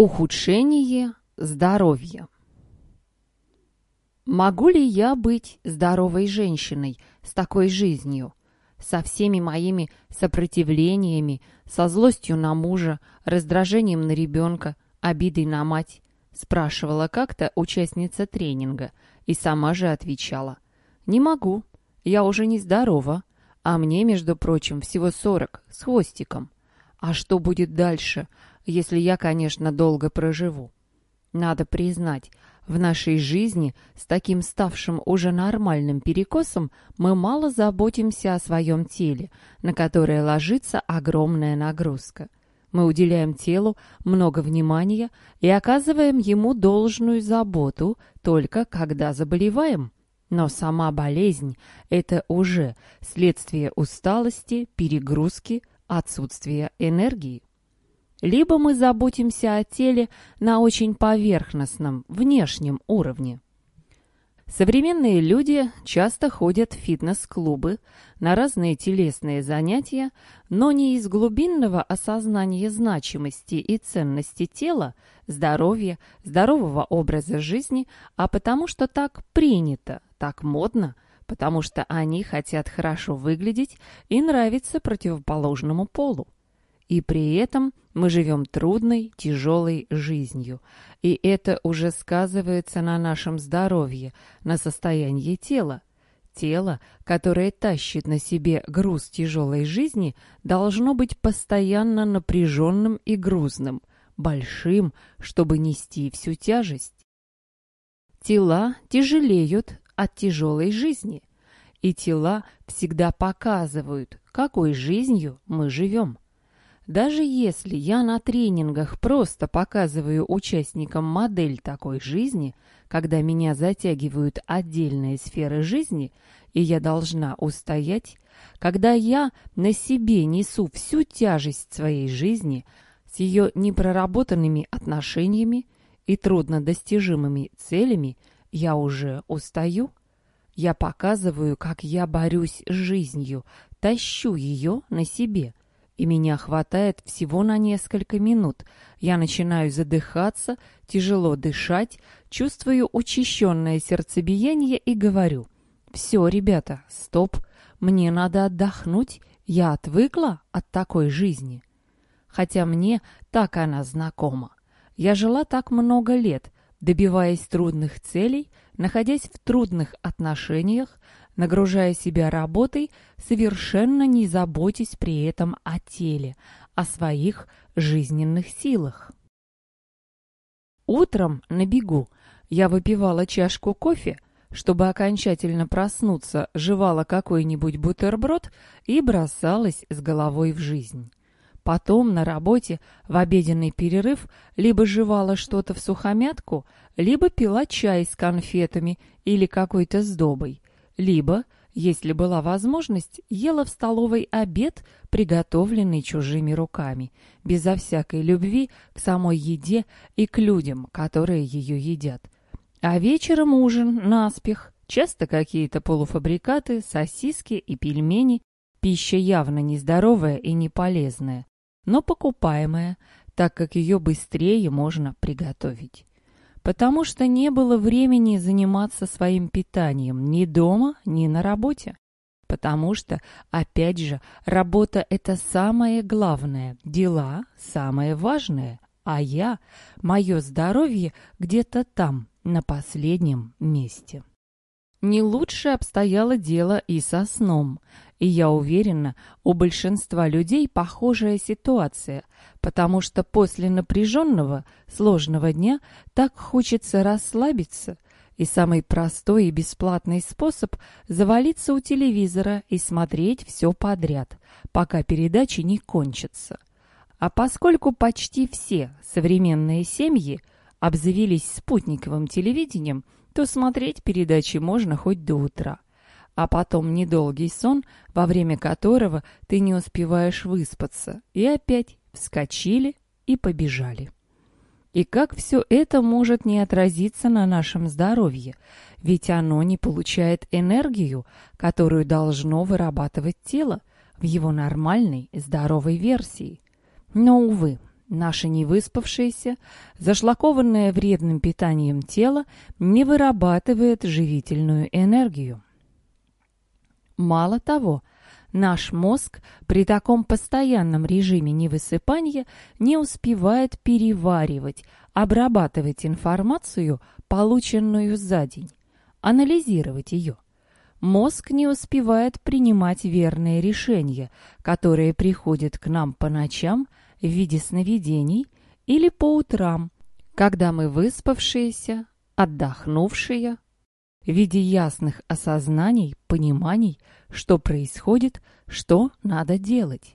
Ухудшение здоровья. Могу ли я быть здоровой женщиной с такой жизнью, со всеми моими сопротивлениями, со злостью на мужа, раздражением на ребенка, обидой на мать? Спрашивала как-то участница тренинга и сама же отвечала. Не могу, я уже не здорова, а мне, между прочим, всего сорок с хвостиком. А что будет дальше? Если я, конечно, долго проживу. Надо признать, в нашей жизни с таким ставшим уже нормальным перекосом мы мало заботимся о своем теле, на которое ложится огромная нагрузка. Мы уделяем телу много внимания и оказываем ему должную заботу только когда заболеваем. Но сама болезнь – это уже следствие усталости, перегрузки, отсутствия энергии. Либо мы заботимся о теле на очень поверхностном, внешнем уровне. Современные люди часто ходят в фитнес-клубы, на разные телесные занятия, но не из глубинного осознания значимости и ценности тела, здоровья, здорового образа жизни, а потому что так принято, так модно, потому что они хотят хорошо выглядеть и нравиться противоположному полу. И при этом мы живем трудной, тяжелой жизнью. И это уже сказывается на нашем здоровье, на состоянии тела. Тело, которое тащит на себе груз тяжелой жизни, должно быть постоянно напряженным и грузным, большим, чтобы нести всю тяжесть. Тела тяжелеют от тяжелой жизни, и тела всегда показывают, какой жизнью мы живем. Даже если я на тренингах просто показываю участникам модель такой жизни, когда меня затягивают отдельные сферы жизни, и я должна устоять, когда я на себе несу всю тяжесть своей жизни с ее непроработанными отношениями и труднодостижимыми целями, я уже устаю. Я показываю, как я борюсь с жизнью, тащу ее на себе – и меня хватает всего на несколько минут. Я начинаю задыхаться, тяжело дышать, чувствую учащенное сердцебиение и говорю. «Все, ребята, стоп, мне надо отдохнуть, я отвыкла от такой жизни». Хотя мне так она знакома. Я жила так много лет, добиваясь трудных целей, находясь в трудных отношениях, нагружая себя работой, совершенно не заботясь при этом о теле, о своих жизненных силах. Утром на бегу я выпивала чашку кофе, чтобы окончательно проснуться, жевала какой-нибудь бутерброд и бросалась с головой в жизнь. Потом на работе в обеденный перерыв либо жевала что-то в сухомятку, либо пила чай с конфетами или какой-то сдобой, либо, если была возможность, ела в столовой обед, приготовленный чужими руками, безо всякой любви к самой еде и к людям, которые ее едят. А вечером ужин наспех, часто какие-то полуфабрикаты, сосиски и пельмени, пища явно нездоровая и не полезная, но покупаемая, так как ее быстрее можно приготовить потому что не было времени заниматься своим питанием ни дома, ни на работе. Потому что, опять же, работа – это самое главное, дела – самое важное, а я, мое здоровье где-то там, на последнем месте. Не лучше обстояло дело и со сном. И я уверена, у большинства людей похожая ситуация, потому что после напряженного, сложного дня так хочется расслабиться, и самый простой и бесплатный способ – завалиться у телевизора и смотреть все подряд, пока передачи не кончатся. А поскольку почти все современные семьи обзавелись спутниковым телевидением – то смотреть передачи можно хоть до утра. А потом недолгий сон, во время которого ты не успеваешь выспаться, и опять вскочили и побежали. И как все это может не отразиться на нашем здоровье, ведь оно не получает энергию, которую должно вырабатывать тело в его нормальной, здоровой версии. Но, увы, Наше невыспавшееся, зашлакованное вредным питанием тело не вырабатывает живительную энергию. Мало того, наш мозг при таком постоянном режиме невысыпания не успевает переваривать, обрабатывать информацию, полученную за день, анализировать ее. Мозг не успевает принимать верные решения, которые приходят к нам по ночам – в виде сновидений или по утрам, когда мы выспавшиеся, отдохнувшие, в виде ясных осознаний, пониманий, что происходит, что надо делать.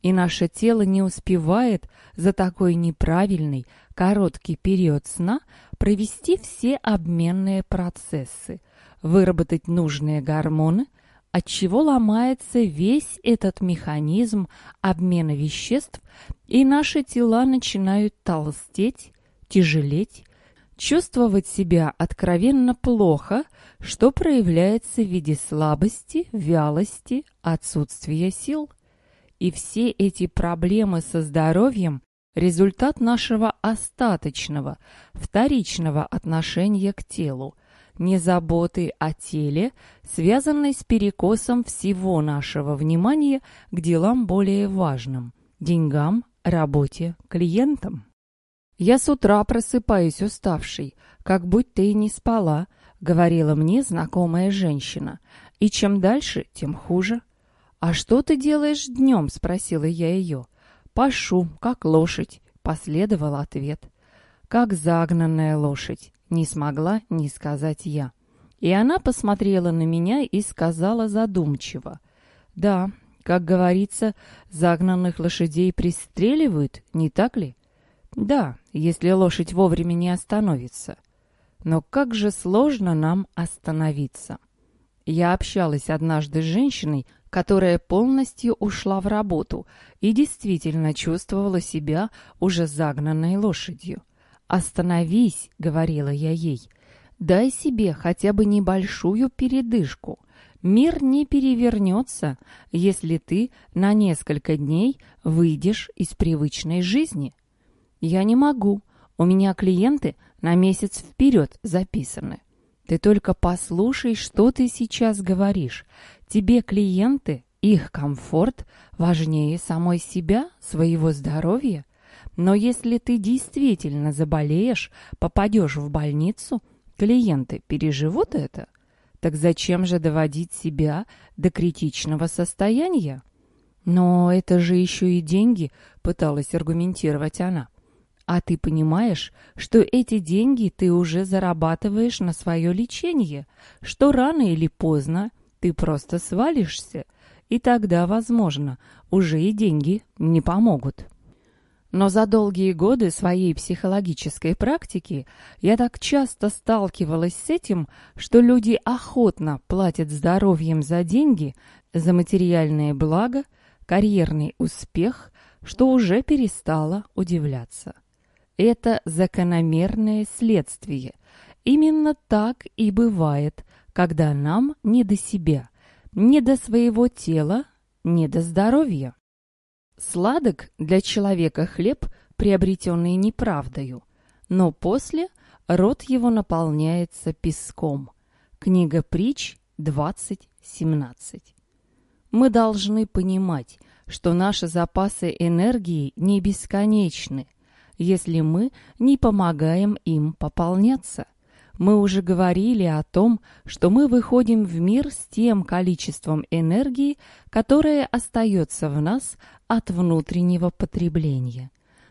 И наше тело не успевает за такой неправильный, короткий период сна провести все обменные процессы, выработать нужные гормоны – отчего ломается весь этот механизм обмена веществ, и наши тела начинают толстеть, тяжелеть, чувствовать себя откровенно плохо, что проявляется в виде слабости, вялости, отсутствия сил. И все эти проблемы со здоровьем – результат нашего остаточного, вторичного отношения к телу – не заботы о теле, связанной с перекосом всего нашего внимания к делам более важным – деньгам, работе, клиентам. «Я с утра просыпаюсь уставший, как будто и не спала», — говорила мне знакомая женщина. «И чем дальше, тем хуже». «А что ты делаешь днем?» — спросила я ее. «Пашу, как лошадь», — последовал ответ. «Как загнанная лошадь. Не смогла не сказать я. И она посмотрела на меня и сказала задумчиво. «Да, как говорится, загнанных лошадей пристреливают, не так ли?» «Да, если лошадь вовремя не остановится. Но как же сложно нам остановиться!» Я общалась однажды с женщиной, которая полностью ушла в работу и действительно чувствовала себя уже загнанной лошадью. «Остановись», — говорила я ей, — «дай себе хотя бы небольшую передышку. Мир не перевернется, если ты на несколько дней выйдешь из привычной жизни». «Я не могу. У меня клиенты на месяц вперед записаны». «Ты только послушай, что ты сейчас говоришь. Тебе клиенты, их комфорт важнее самой себя, своего здоровья?» Но если ты действительно заболеешь, попадешь в больницу, клиенты переживут это? Так зачем же доводить себя до критичного состояния? Но это же еще и деньги, пыталась аргументировать она. А ты понимаешь, что эти деньги ты уже зарабатываешь на свое лечение, что рано или поздно ты просто свалишься, и тогда, возможно, уже и деньги не помогут. Но за долгие годы своей психологической практики я так часто сталкивалась с этим, что люди охотно платят здоровьем за деньги, за материальное благо, карьерный успех, что уже перестала удивляться. Это закономерное следствие. Именно так и бывает, когда нам не до себя, не до своего тела, не до здоровья. Сладок для человека хлеб, приобретенный неправдою, но после рот его наполняется песком. Книга притч 20.17. Мы должны понимать, что наши запасы энергии не бесконечны, если мы не помогаем им пополняться – мы уже говорили о том, что мы выходим в мир с тем количеством энергии, которое остается в нас от внутреннего потребления.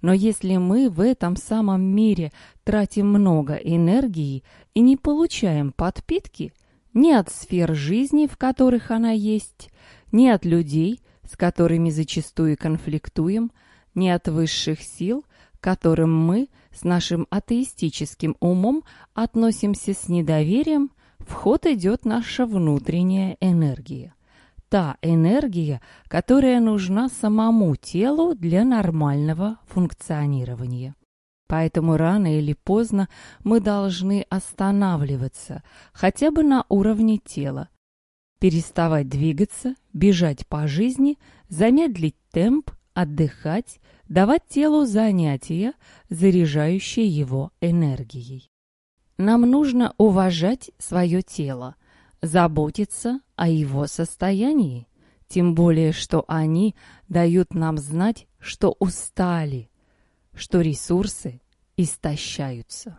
Но если мы в этом самом мире тратим много энергии и не получаем подпитки ни от сфер жизни, в которых она есть, ни от людей, с которыми зачастую конфликтуем, ни от высших сил, которым мы с нашим атеистическим умом относимся с недоверием, в ход идет наша внутренняя энергия. Та энергия, которая нужна самому телу для нормального функционирования. Поэтому рано или поздно мы должны останавливаться, хотя бы на уровне тела, переставать двигаться, бежать по жизни, замедлить темп, отдыхать, давать телу занятия, заряжающие его энергией. Нам нужно уважать свое тело, заботиться о его состоянии, тем более что они дают нам знать, что устали, что ресурсы истощаются.